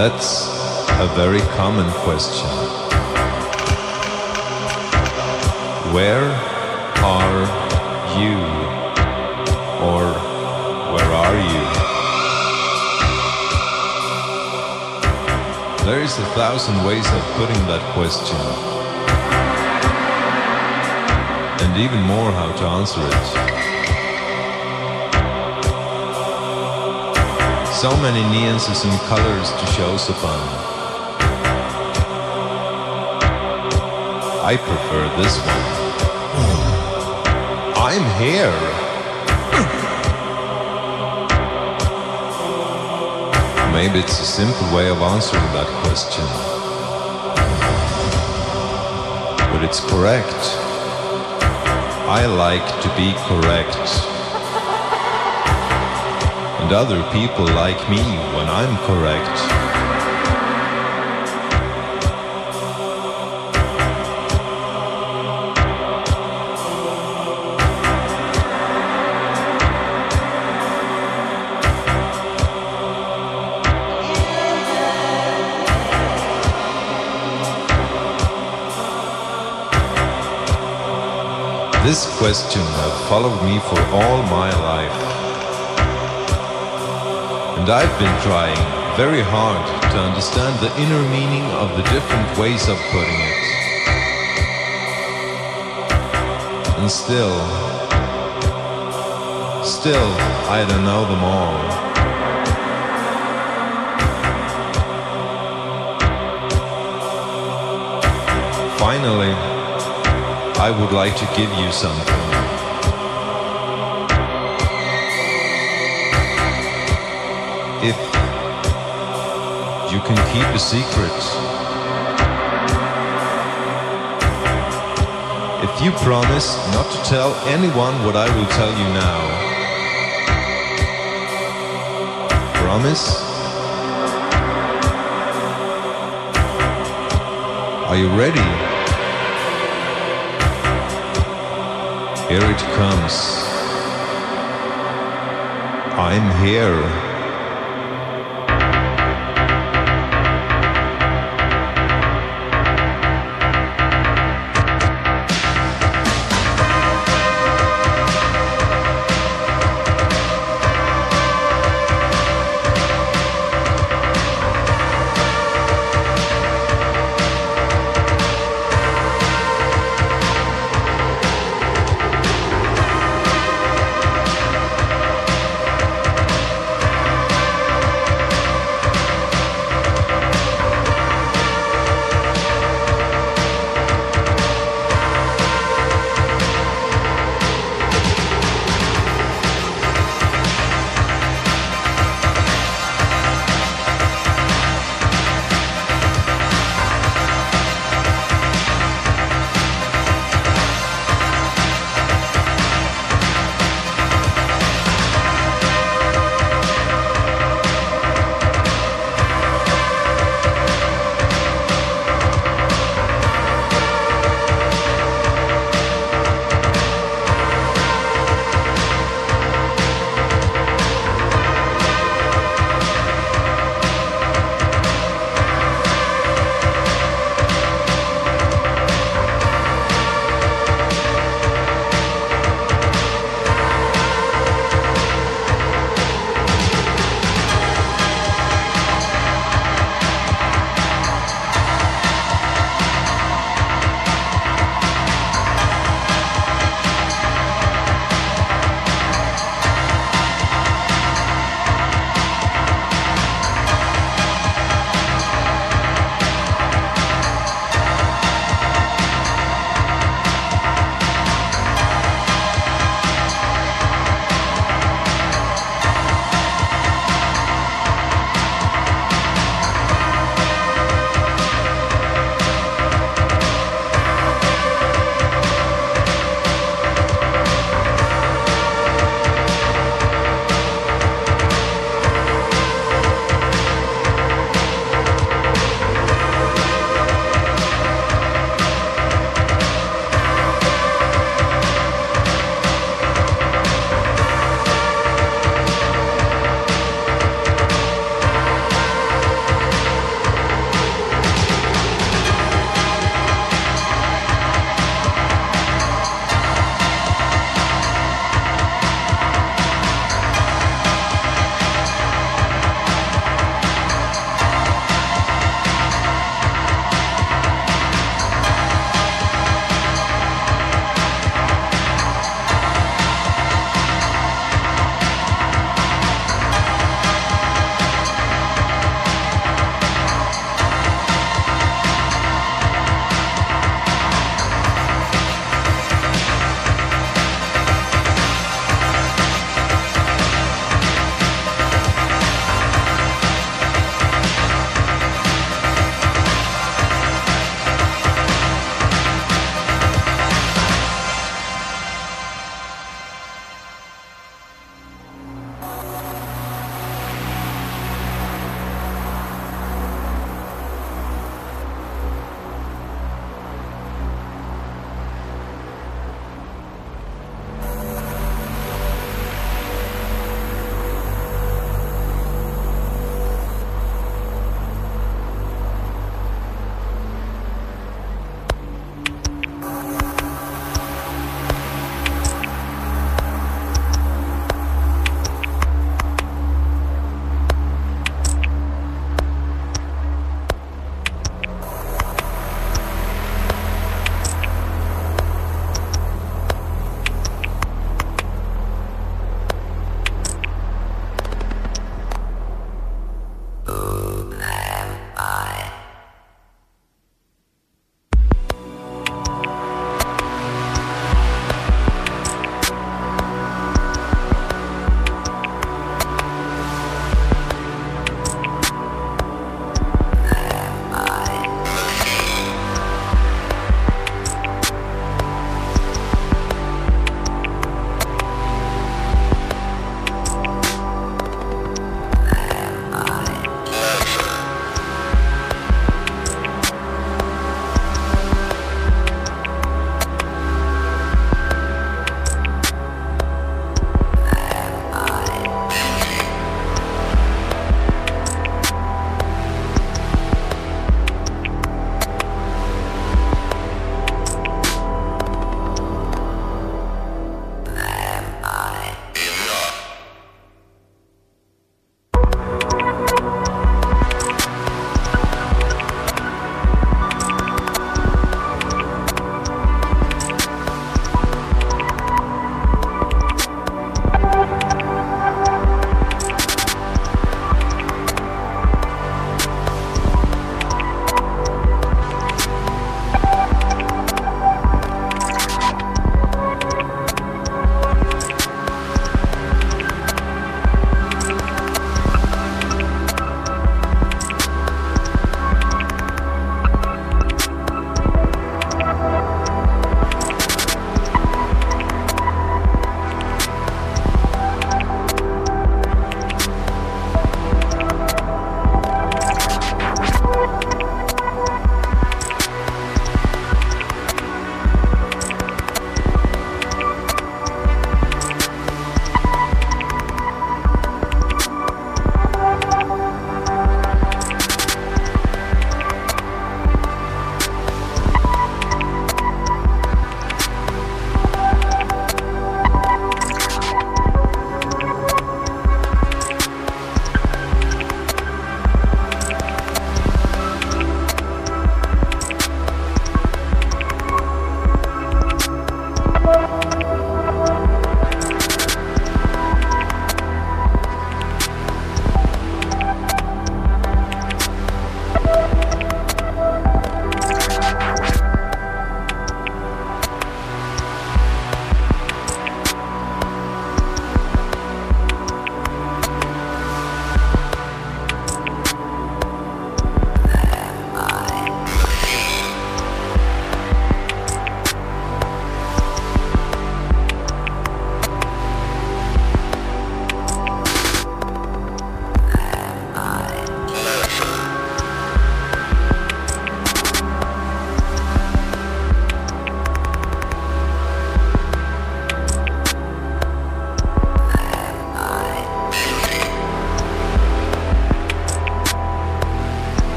That's a very common question. Where are you? Or where are you? There is a thousand ways of putting that question. And even more how to answer it. So many nuances and colors to choose upon. I prefer this one. Mm. I'm here. Maybe it's a simple way of answering that question. But it's correct. I like to be correct. And other people like me when I'm correct. This question has followed me for all my life. And I've been trying very hard to understand the inner meaning of the different ways of putting it. And still, still, I don't know them all. Finally, I would like to give you something. You can keep a secret, if you promise not to tell anyone what I will tell you now, promise? Are you ready? Here it comes. I'm here.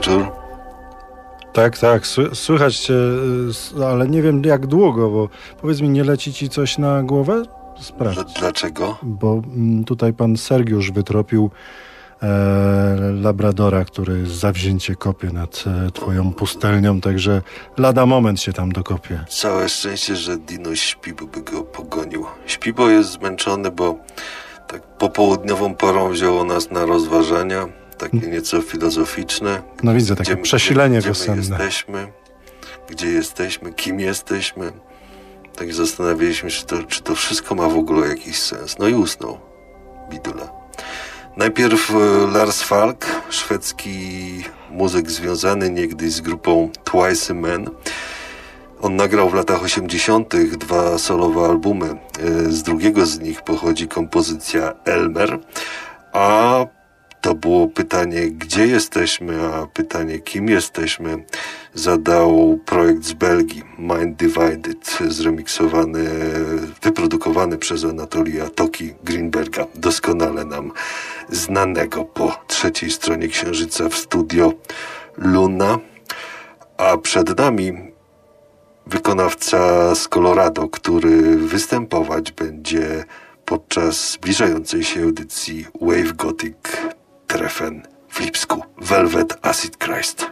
Wieczór. Tak, tak, słychać cię, y, ale nie wiem jak długo, bo powiedz mi, nie leci ci coś na głowę? Sprawdź. Dlaczego? Bo mm, tutaj pan Sergiusz wytropił e, Labradora, który zawzięcie kopie nad e, twoją pustelnią, także lada moment się tam dokopie. Całe szczęście, że Dino śpi, bo by go pogonił. Śpi, bo jest zmęczony, bo tak popołudniową porą wzięło nas na rozważania, takie nieco filozoficzne. No widzę, takie gdzie, przesilenie gdzie. Gdzie jesteśmy, gdzie jesteśmy, kim jesteśmy. Tak zastanawialiśmy się, czy to, czy to wszystko ma w ogóle jakiś sens. No i usnął Bidula. Najpierw e, Lars Falk, szwedzki muzyk związany niegdyś z grupą Twice Men. On nagrał w latach 80. dwa solowe albumy. E, z drugiego z nich pochodzi kompozycja Elmer, a to było pytanie, gdzie jesteśmy, a pytanie, kim jesteśmy, zadał projekt z Belgii, Mind Divided, zremiksowany, wyprodukowany przez Anatolia Toki Greenberga, doskonale nam znanego po trzeciej stronie Księżyca w studio Luna. A przed nami wykonawca z Colorado, który występować będzie podczas zbliżającej się edycji Wave Gothic Treffen w Lipsku. Velvet Acid Christ.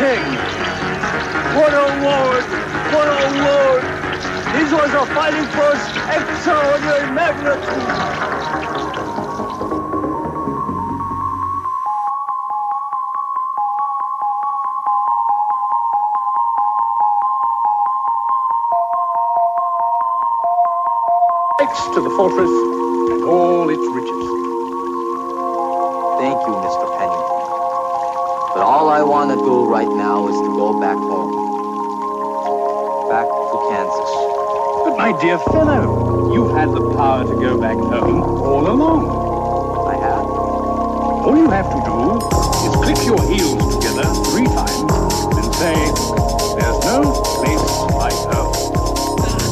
Melting. What a word. What a word. This was a fighting force extraordinary magnitude. To the fortress go back home. Back to Kansas. But my dear fellow, you've had the power to go back home all along. I have. All you have to do is click your heels together three times and say, there's no place like home. Like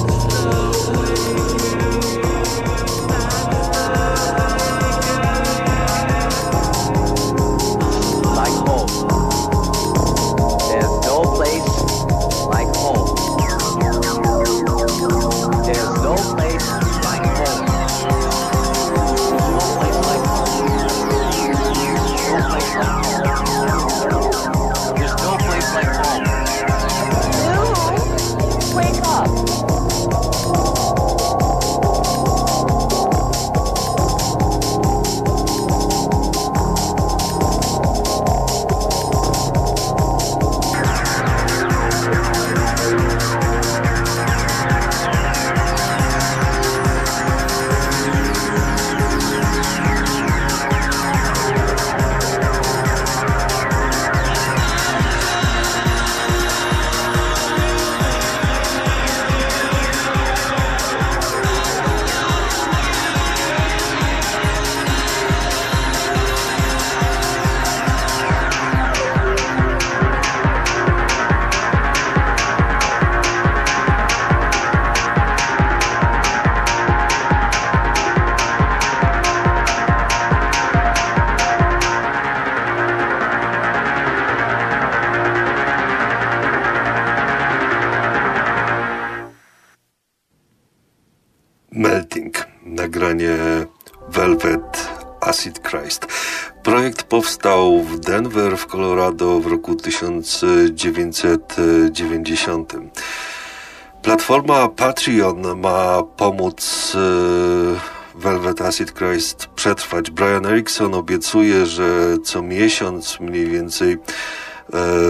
powstał w Denver w Colorado w roku 1990. Platforma Patreon ma pomóc e, Velvet Acid Christ przetrwać. Brian Erickson obiecuje, że co miesiąc mniej więcej e,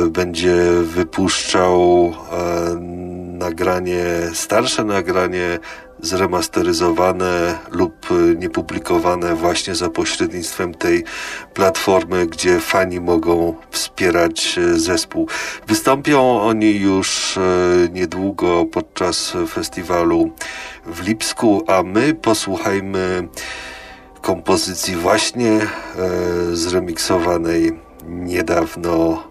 będzie wypuszczał e, nagranie, starsze nagranie zremasteryzowane lub niepublikowane właśnie za pośrednictwem tej platformy, gdzie fani mogą wspierać e, zespół. Wystąpią oni już e, niedługo podczas festiwalu w Lipsku, a my posłuchajmy kompozycji właśnie e, zremiksowanej niedawno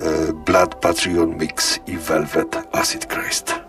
e, Blood Patreon Mix i Velvet Acid Christ.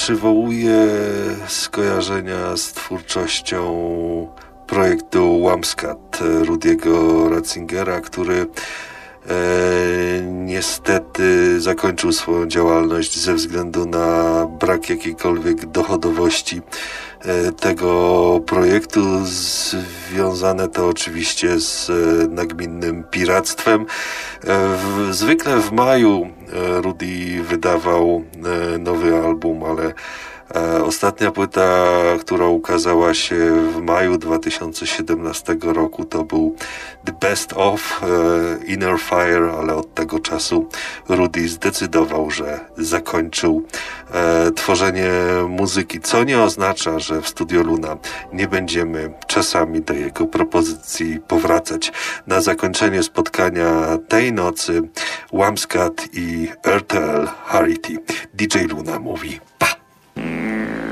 Przywołuje skojarzenia z twórczością projektu Wamscat Rudiego Ratzingera, który e, niestety zakończył swoją działalność ze względu na brak jakiejkolwiek dochodowości tego projektu. Związane to oczywiście z e, nagminnym piractwem. E, zwykle w maju e, Rudy wydawał e, nowy album, ale E, Ostatnia płyta, która ukazała się w maju 2017 roku, to był The Best of e, Inner Fire, ale od tego czasu Rudy zdecydował, że zakończył e, tworzenie muzyki, co nie oznacza, że w Studio Luna nie będziemy czasami do jego propozycji powracać. Na zakończenie spotkania tej nocy Wamscat i RTL Harity. DJ Luna mówi pa! Yeah.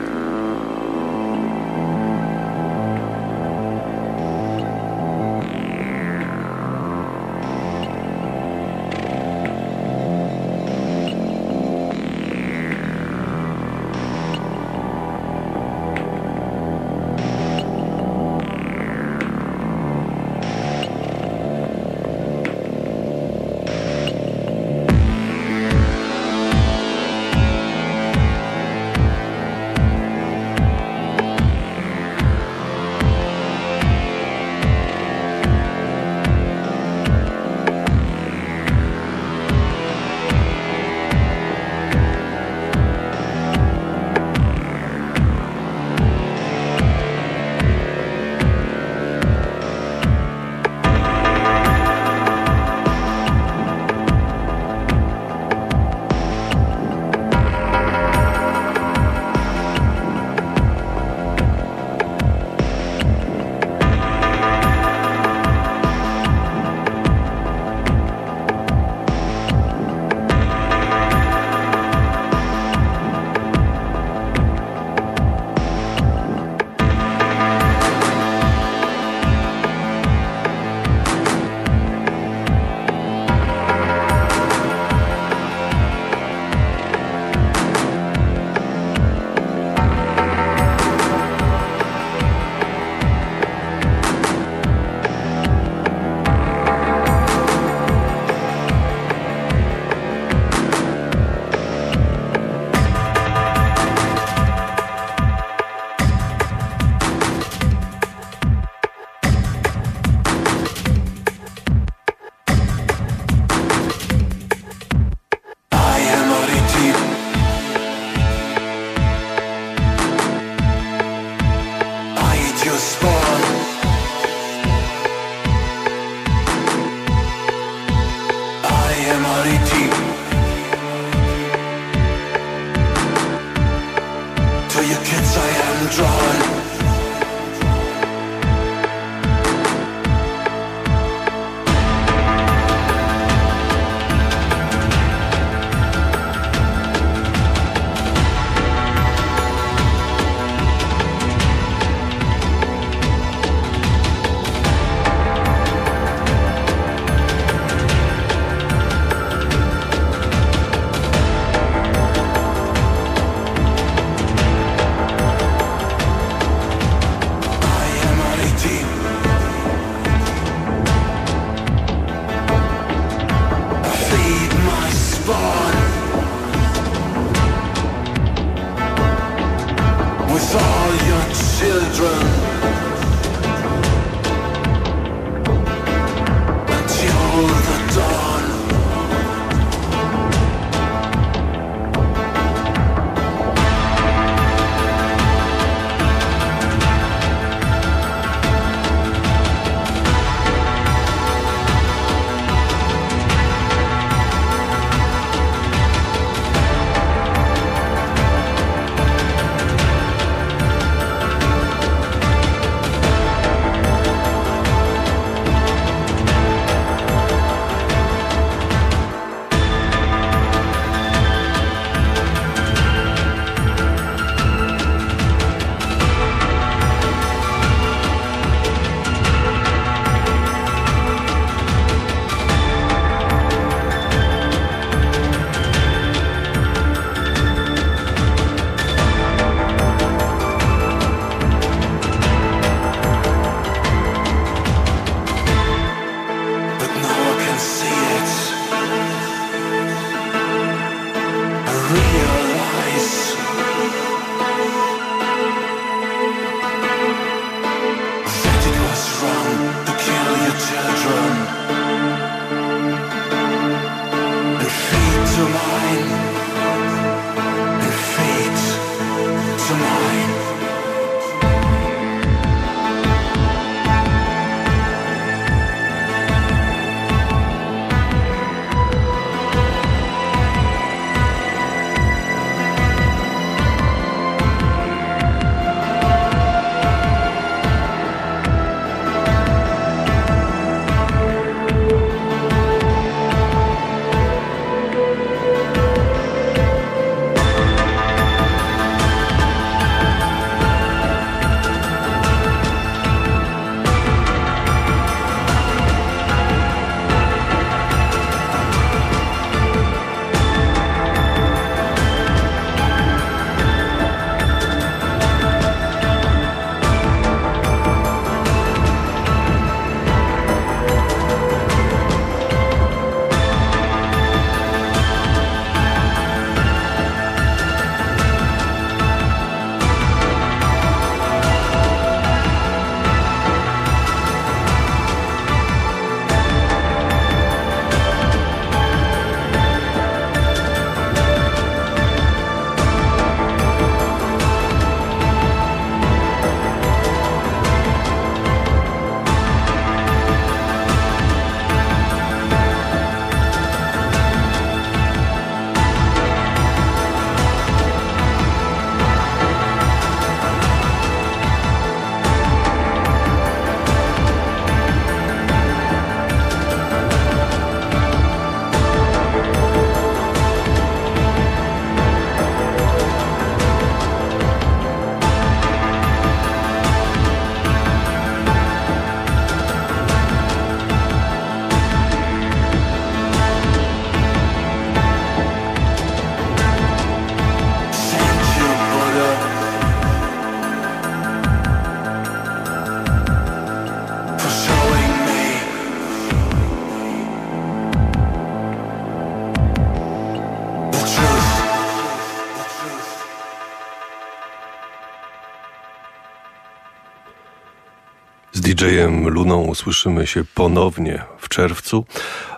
DJ-em Luną usłyszymy się ponownie w czerwcu,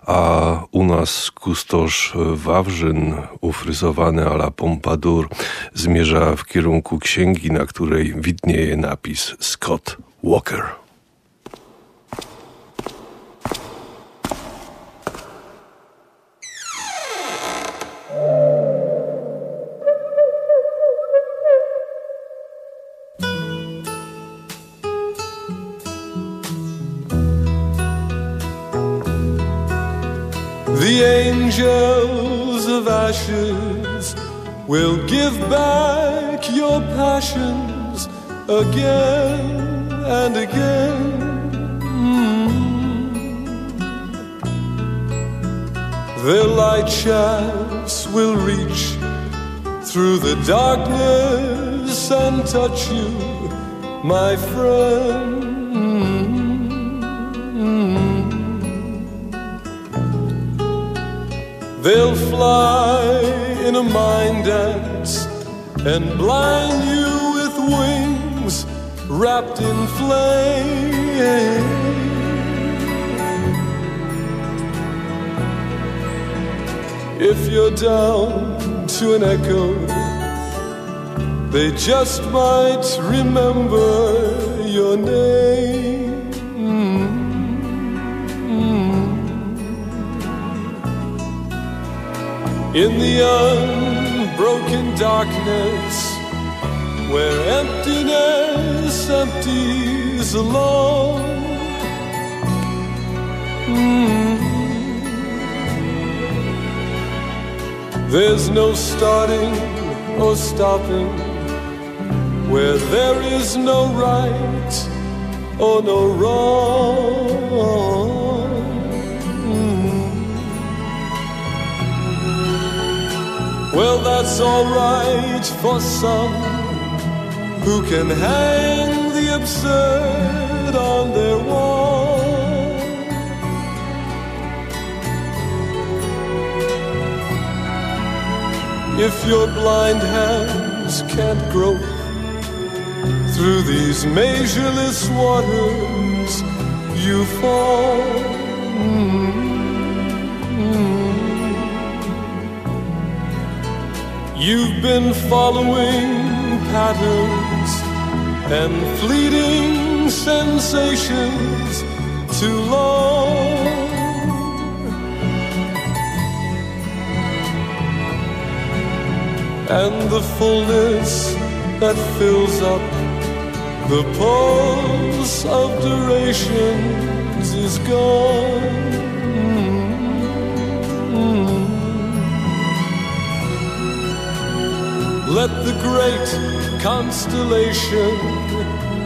a u nas kustosz Wawrzyn, ufryzowany a la Pompadour, zmierza w kierunku księgi, na której widnieje napis Scott Walker. Ashes will give back your passions again and again. Mm. Their light shafts will reach through the darkness and touch you, my friend. They'll fly in a mind dance and blind you with wings wrapped in flame. If you're down to an echo, they just might remember your name. In the unbroken darkness, where emptiness empties alone. Mm. There's no starting or stopping where there is no right or no wrong. Well, that's alright for some who can hang the absurd on their wall. If your blind hands can't grope through these measureless waters, you fall. Mm-hmm. You've been following patterns and fleeting sensations too long. And the fullness that fills up the pulse of durations is gone. Let the great constellation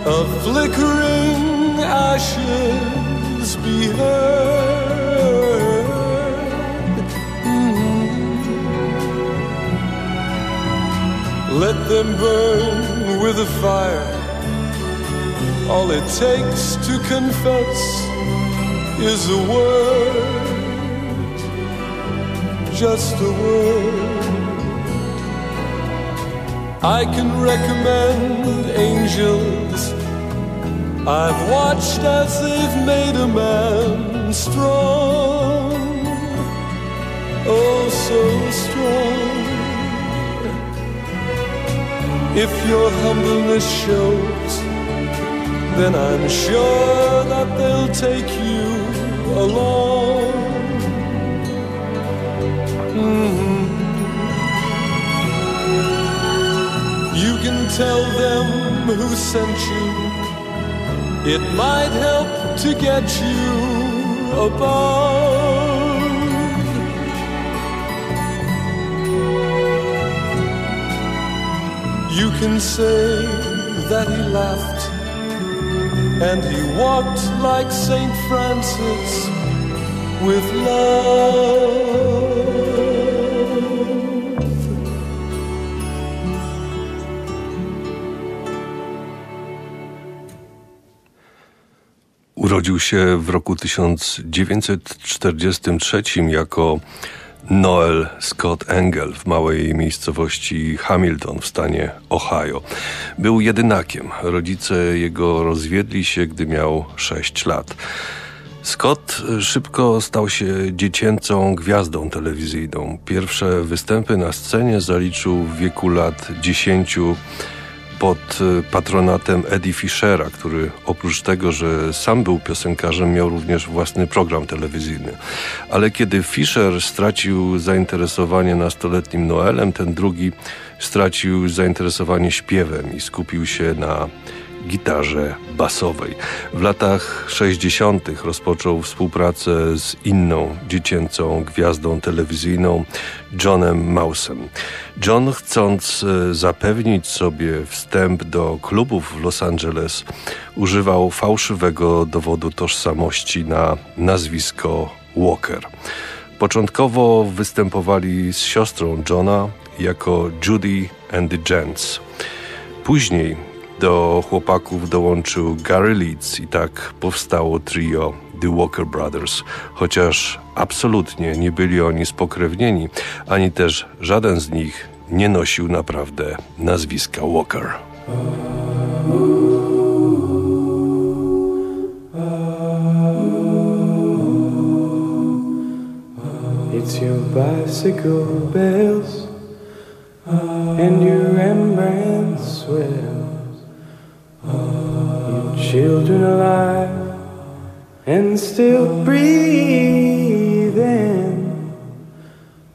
of flickering ashes be heard. Let them burn with a fire. All it takes to confess is a word, just a word. I can recommend angels. I've watched as they've made a man strong. Oh, so strong. If your humbleness shows, then I'm sure that they'll take you along. Mhm. You can tell them who sent you. It might help to get you above. You can say that he laughed and he walked like Saint Francis with love. Urodził się w roku 1943 jako Noel Scott Engel w małej miejscowości Hamilton w stanie Ohio. Był jedynakiem. Rodzice jego rozwiedli się, gdy miał 6 lat. Scott szybko stał się dziecięcą gwiazdą telewizyjną. Pierwsze występy na scenie zaliczył w wieku lat 10 pod patronatem Eddie Fischera, który oprócz tego, że sam był piosenkarzem, miał również własny program telewizyjny. Ale kiedy Fischer stracił zainteresowanie nastoletnim Noelem, ten drugi stracił zainteresowanie śpiewem i skupił się na gitarze basowej. W latach 60. rozpoczął współpracę z inną dziecięcą gwiazdą telewizyjną Johnem Mausem. John, chcąc e, zapewnić sobie wstęp do klubów w Los Angeles, używał fałszywego dowodu tożsamości na nazwisko Walker. Początkowo występowali z siostrą Johna jako Judy and the Gents. Później do chłopaków dołączył Gary Leeds i tak powstało trio The Walker Brothers, chociaż absolutnie nie byli oni spokrewnieni, ani też żaden z nich nie nosił naprawdę nazwiska Walker. It's your bicycle bells and your Rembrandt swells. Children alive and still breathing,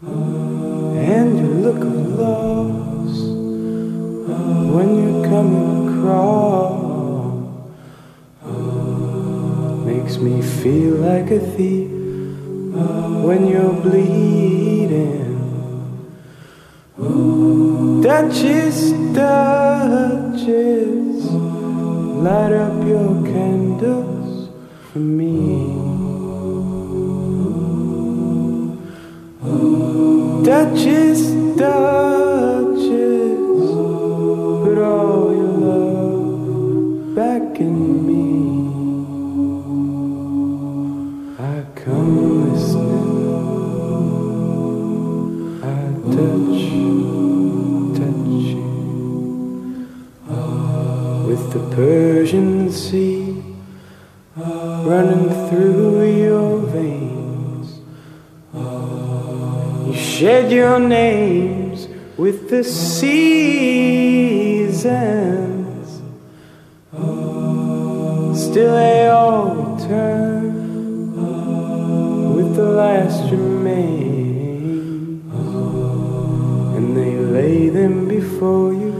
and you look lost when you're coming across. Makes me feel like a thief when you're bleeding. Duchess, Duchess, light up your candles for me. Duchess, shed your names with the seasons. Still, they all return with the last remains, and they lay them before you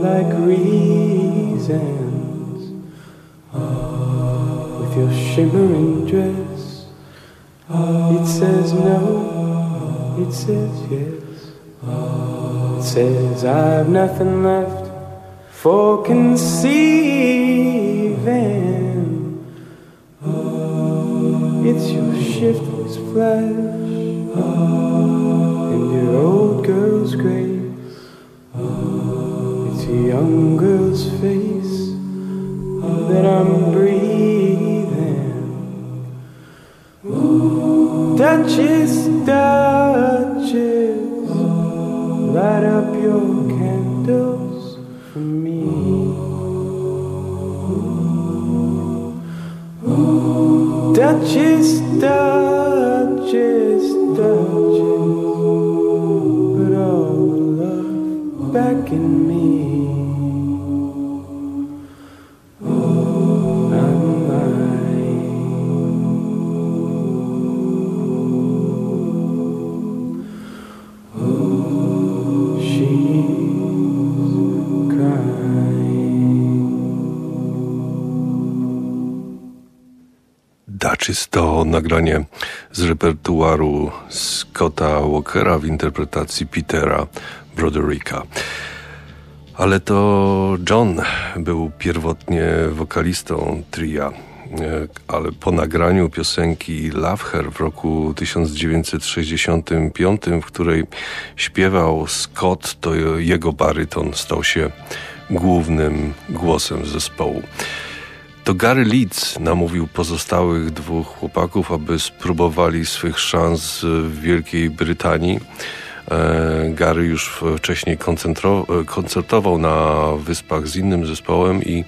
like reasons. With your shimmering dress, it says no, it says yes. It says I've nothing left for conceiving. It's your shiftless flesh and your old girl's grace. It's a young girl's face that I'm breathing. Duchess, Duchess, She's done. Duchess to nagranie z repertuaru Scotta Walkera w interpretacji Petera Brodericka. Ale to John był pierwotnie wokalistą tria, e, ale po nagraniu piosenki Love Her w roku 1965, w której śpiewał Scott, to jego baryton stał się głównym głosem zespołu. To Gary Leeds namówił pozostałych dwóch chłopaków, aby spróbowali swych szans w Wielkiej Brytanii. E, Gary już wcześniej koncertował na wyspach z innym zespołem i e,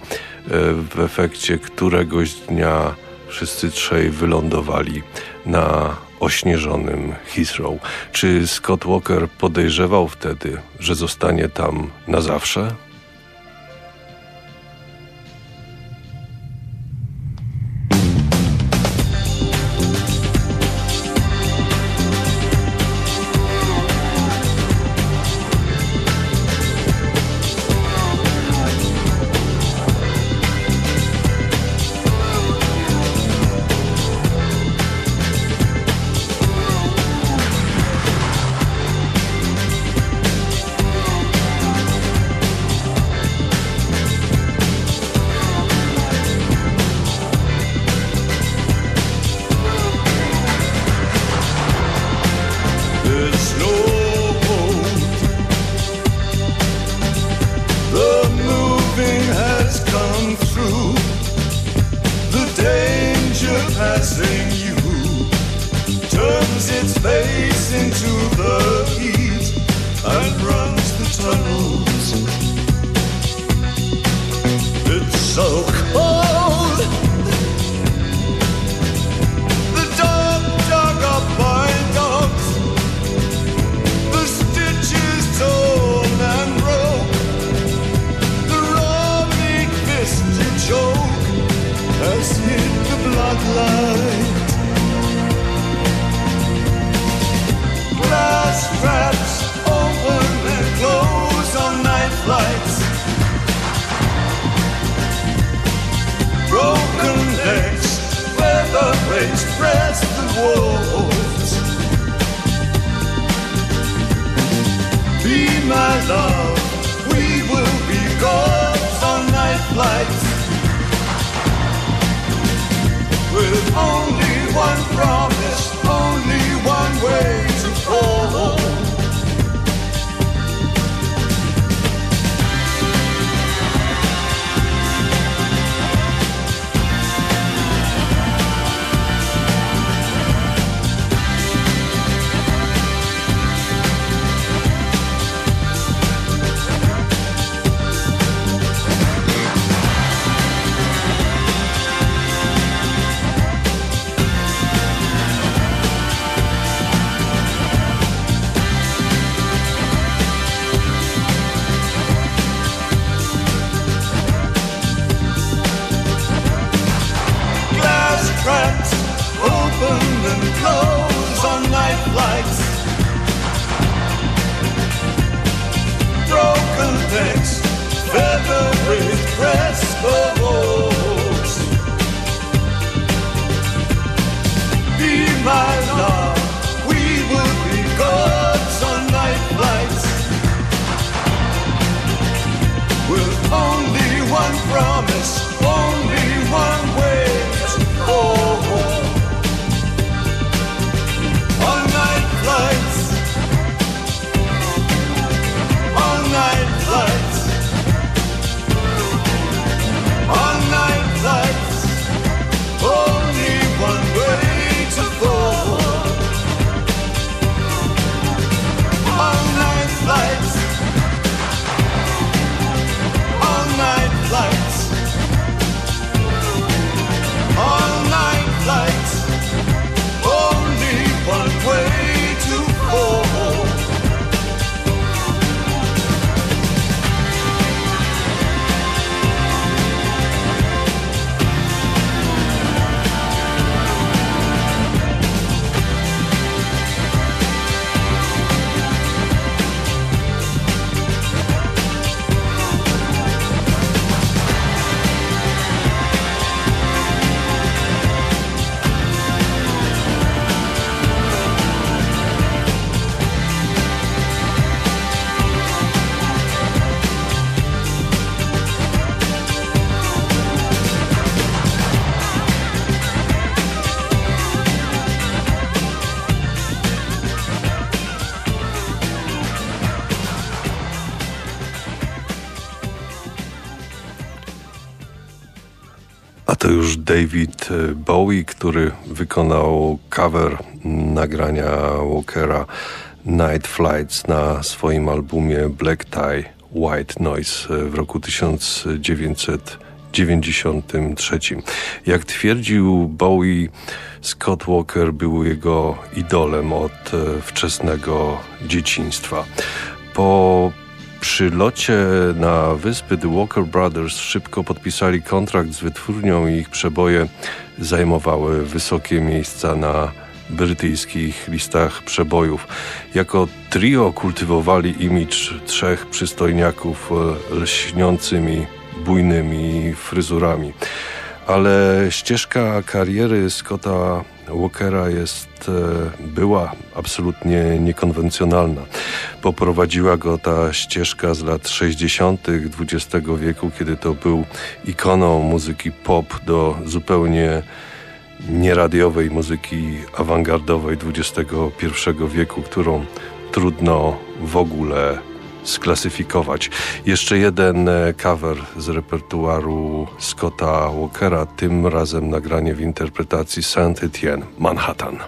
w efekcie któregoś dnia wszyscy trzej wylądowali na ośnieżonym Heathrow. Czy Scott Walker podejrzewał wtedy, że zostanie tam na zawsze? Has hit the bloodline. Glass traps open and close on night flights. Broken legs, weather raised, press the walls. Be my love, we will be gods on night flights. With only one promise, only one way to fall. Bowie, który wykonał cover nagrania Walkera Night Flights na swoim albumie Black Tie White Noise w roku 1993. Jak twierdził Bowie, Scott Walker był jego idolem od e, wczesnego dzieciństwa. Po przylocie na wyspy The Walker Brothers szybko podpisali kontrakt z wytwórnią i ich przeboje zajmowały wysokie miejsca na brytyjskich listach przebojów. Jako trio kultywowali imidż trzech przystojniaków e, lśniącymi, bujnymi fryzurami. Ale ścieżka kariery Scotta Walkera jest, e, była absolutnie niekonwencjonalna. Poprowadziła go ta ścieżka z lat 60. XX wieku, kiedy to był ikoną muzyki pop do zupełnie nieradiowej muzyki awangardowej XXI wieku, którą trudno w ogóle sklasyfikować. Jeszcze jeden e, cover z repertuaru Scotta Walkera, tym razem nagranie w interpretacji Saint Etienne, Manhattan.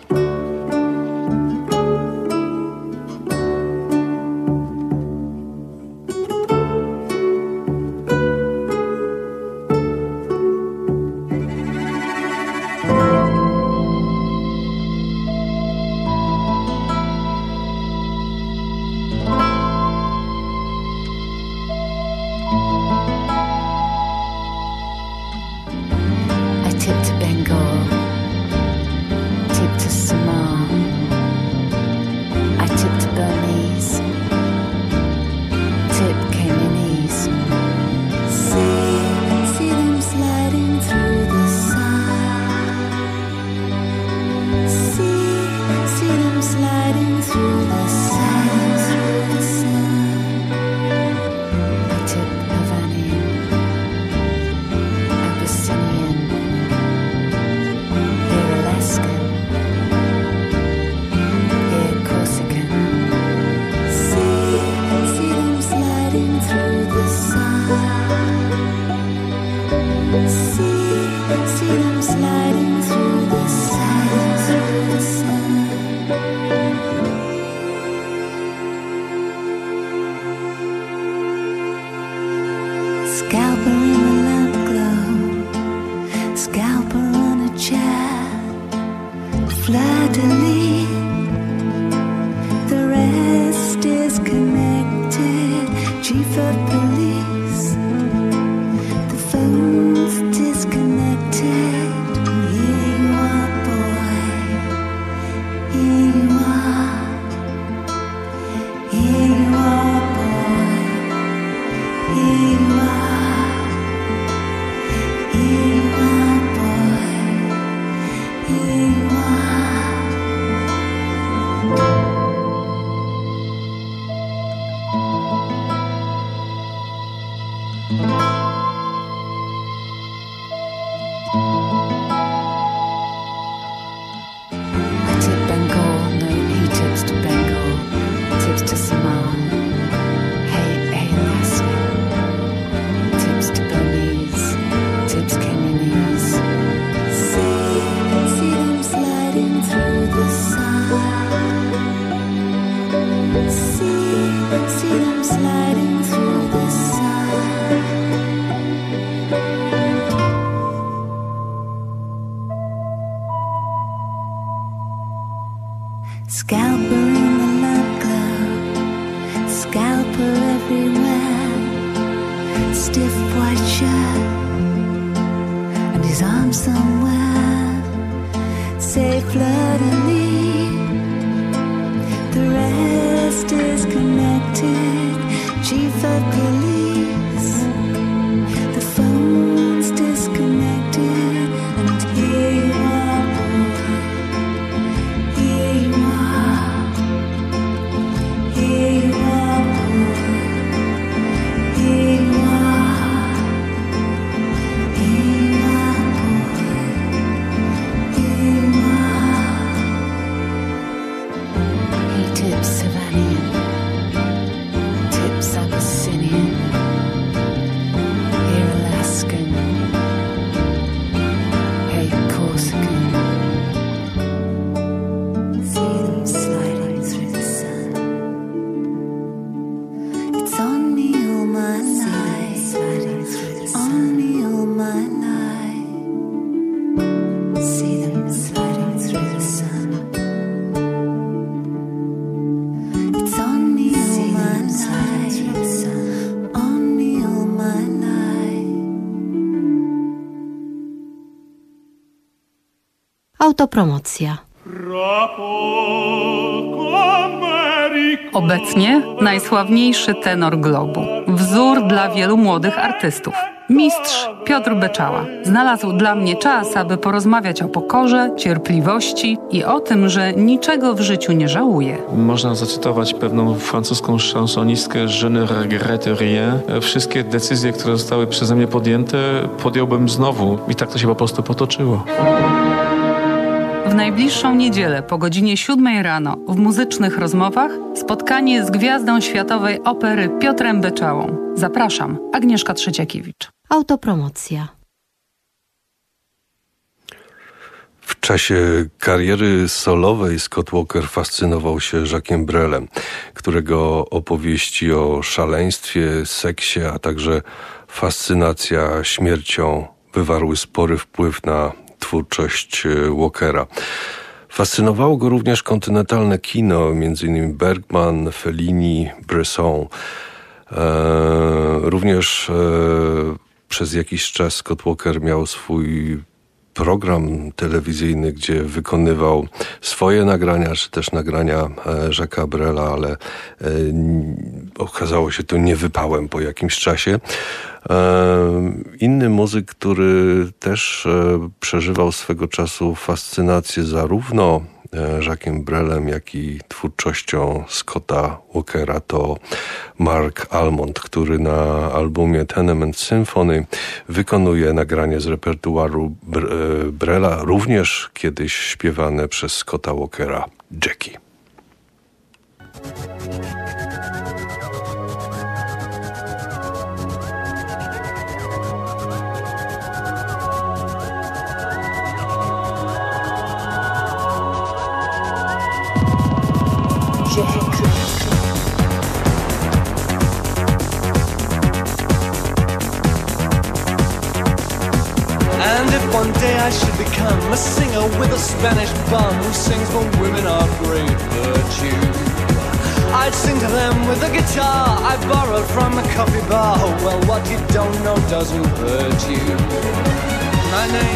somewhere safe flooding me. The rest is connected. Chief of police. Autopromocja. Obecnie najsławniejszy tenor globu. Wzór dla wielu młodych artystów. Mistrz Piotr Beczała znalazł dla mnie czas, aby porozmawiać o pokorze, cierpliwości i o tym, że niczego w życiu nie żałuje. Można zacytować pewną francuską chansonistkę Je ne regrette rien. Wszystkie decyzje, które zostały przeze mnie podjęte, podjąłbym znowu. I tak to się po prostu potoczyło. W najbliższą niedzielę po godzinie 7 rano w muzycznych rozmowach spotkanie z gwiazdą światowej opery Piotrem Beczałą. Zapraszam, Agnieszka Trzeciakiewicz. Autopromocja. W czasie kariery solowej Scott Walker fascynował się Jacquesem Brelem, którego opowieści o szaleństwie, seksie, a także fascynacja śmiercią wywarły spory wpływ na twórczość Walkera. Fascynowało go również kontynentalne kino, m.in. Bergman, Fellini, Bresson. E, również e, przez jakiś czas Scott Walker miał swój program telewizyjny, gdzie wykonywał swoje nagrania, czy też nagrania e, Jacques'a Brela, ale e, okazało się to niewypałem po jakimś czasie. E, inny muzyk, który też przeżywał swego czasu fascynację zarówno Jacquesem Brelem, jak i twórczością Scotta Walkera to Mark Almond, który na albumie Tenement Symphony wykonuje nagranie z repertuaru Brela, również kiedyś śpiewane przez Scotta Walkera, Jackie. One day I should become a singer with a Spanish bum who sings for women of great virtue, I'd sing to them with a guitar I borrowed from a coffee bar. Well, what you don't know doesn't hurt you. My name